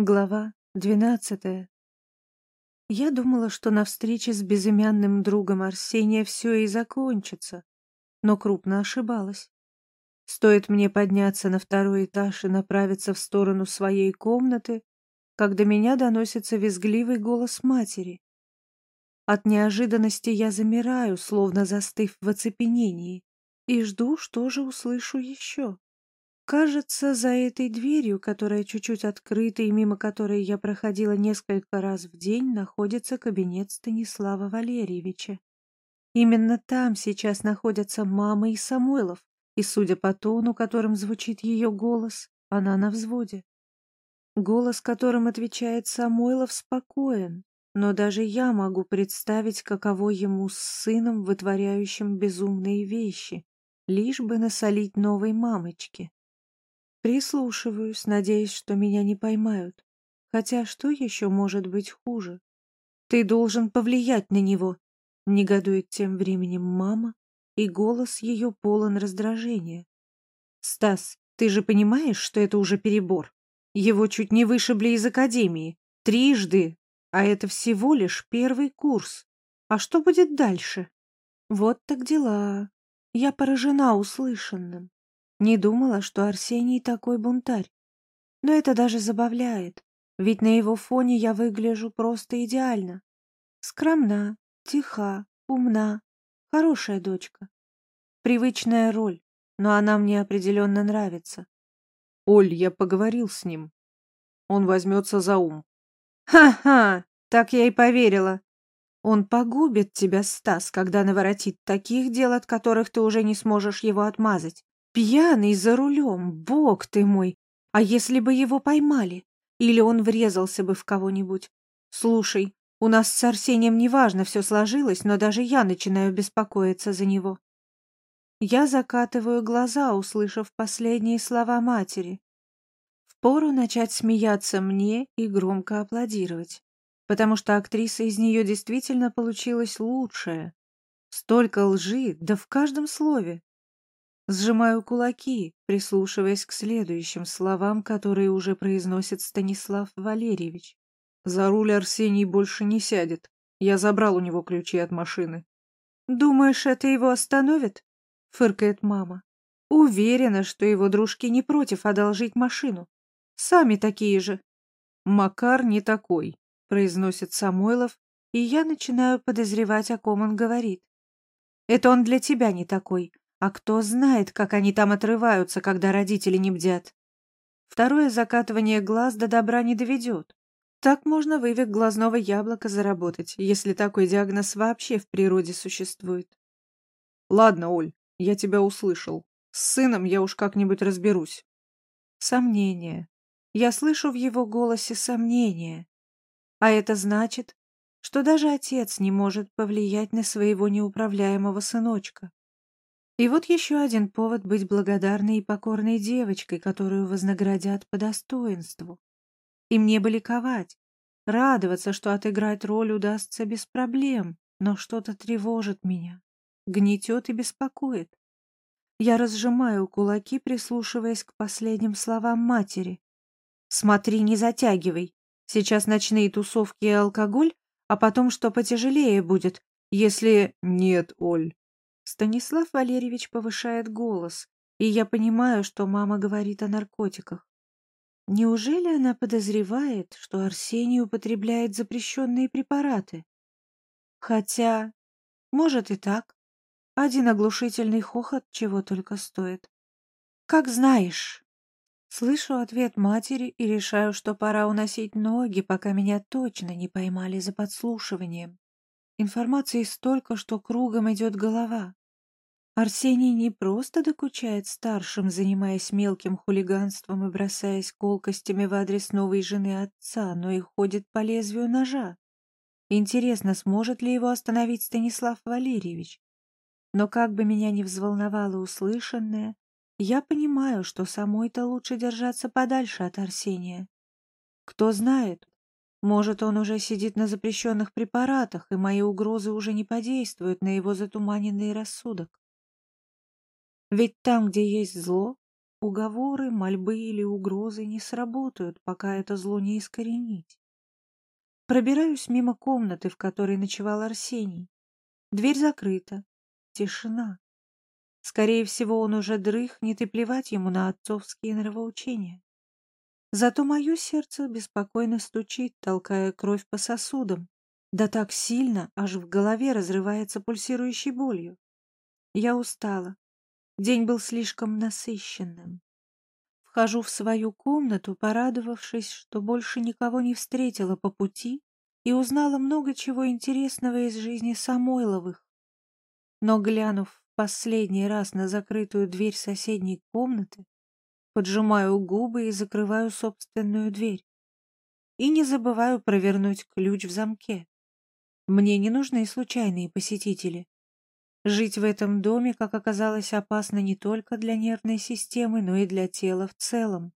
Глава двенадцатая. Я думала, что на встрече с безымянным другом Арсения все и закончится, но крупно ошибалась. Стоит мне подняться на второй этаж и направиться в сторону своей комнаты, как до меня доносится визгливый голос матери. От неожиданности я замираю, словно застыв в оцепенении, и жду, что же услышу еще. Кажется, за этой дверью, которая чуть-чуть открыта и мимо которой я проходила несколько раз в день, находится кабинет Станислава Валерьевича. Именно там сейчас находятся мама и Самойлов, и, судя по тону, которым звучит ее голос, она на взводе. Голос, которым отвечает Самойлов, спокоен, но даже я могу представить, каково ему с сыном, вытворяющим безумные вещи, лишь бы насолить новой мамочке. Прислушиваюсь, надеясь, что меня не поймают. Хотя что еще может быть хуже? Ты должен повлиять на него, негодует тем временем мама, и голос ее полон раздражения. Стас, ты же понимаешь, что это уже перебор? Его чуть не вышибли из академии. Трижды. А это всего лишь первый курс. А что будет дальше? Вот так дела. Я поражена услышанным. Не думала, что Арсений такой бунтарь. Но это даже забавляет, ведь на его фоне я выгляжу просто идеально. Скромна, тиха, умна, хорошая дочка. Привычная роль, но она мне определенно нравится. Оль, я поговорил с ним. Он возьмется за ум. Ха-ха, так я и поверила. Он погубит тебя, Стас, когда наворотит таких дел, от которых ты уже не сможешь его отмазать. Пьяный за рулем, бог ты мой! А если бы его поймали? Или он врезался бы в кого-нибудь? Слушай, у нас с Арсением неважно все сложилось, но даже я начинаю беспокоиться за него. Я закатываю глаза, услышав последние слова матери. Впору начать смеяться мне и громко аплодировать, потому что актриса из нее действительно получилась лучшая. Столько лжи, да в каждом слове. Сжимаю кулаки, прислушиваясь к следующим словам, которые уже произносит Станислав Валерьевич. За руль Арсений больше не сядет. Я забрал у него ключи от машины. «Думаешь, это его остановит?» — фыркает мама. «Уверена, что его дружки не против одолжить машину. Сами такие же». «Макар не такой», — произносит Самойлов, и я начинаю подозревать, о ком он говорит. «Это он для тебя не такой, а кто знает, как они там отрываются, когда родители не бдят. Второе закатывание глаз до добра не доведет. Так можно вывих глазного яблока заработать, если такой диагноз вообще в природе существует. Ладно, Оль, я тебя услышал. С сыном я уж как-нибудь разберусь. Сомнение. Я слышу в его голосе сомнение. А это значит, что даже отец не может повлиять на своего неуправляемого сыночка. И вот еще один повод быть благодарной и покорной девочкой, которую вознаградят по достоинству. И мне бы ликовать, радоваться, что отыграть роль удастся без проблем, но что-то тревожит меня, гнетет и беспокоит. Я разжимаю кулаки, прислушиваясь к последним словам матери. «Смотри, не затягивай. Сейчас ночные тусовки и алкоголь, а потом что потяжелее будет, если...» «Нет, Оль, Станислав Валерьевич повышает голос, и я понимаю, что мама говорит о наркотиках. Неужели она подозревает, что Арсений употребляет запрещенные препараты? Хотя, может и так. Один оглушительный хохот чего только стоит. «Как знаешь». Слышу ответ матери и решаю, что пора уносить ноги, пока меня точно не поймали за подслушиванием. Информации столько, что кругом идет голова. Арсений не просто докучает старшим, занимаясь мелким хулиганством и бросаясь колкостями в адрес новой жены отца, но и ходит по лезвию ножа. Интересно, сможет ли его остановить Станислав Валерьевич? Но как бы меня ни взволновало услышанное, я понимаю, что самой-то лучше держаться подальше от Арсения. Кто знает, может, он уже сидит на запрещенных препаратах, и мои угрозы уже не подействуют на его затуманенный рассудок. Ведь там, где есть зло, уговоры, мольбы или угрозы не сработают, пока это зло не искоренить. Пробираюсь мимо комнаты, в которой ночевал Арсений. Дверь закрыта. Тишина. Скорее всего, он уже дрыхнет, и плевать ему на отцовские нравоучения. Зато мое сердце беспокойно стучит, толкая кровь по сосудам. Да так сильно, аж в голове разрывается пульсирующей болью. Я устала. День был слишком насыщенным. Вхожу в свою комнату, порадовавшись, что больше никого не встретила по пути и узнала много чего интересного из жизни Самойловых. Но, глянув последний раз на закрытую дверь соседней комнаты, поджимаю губы и закрываю собственную дверь. И не забываю провернуть ключ в замке. Мне не нужны случайные посетители. Жить в этом доме, как оказалось, опасно не только для нервной системы, но и для тела в целом.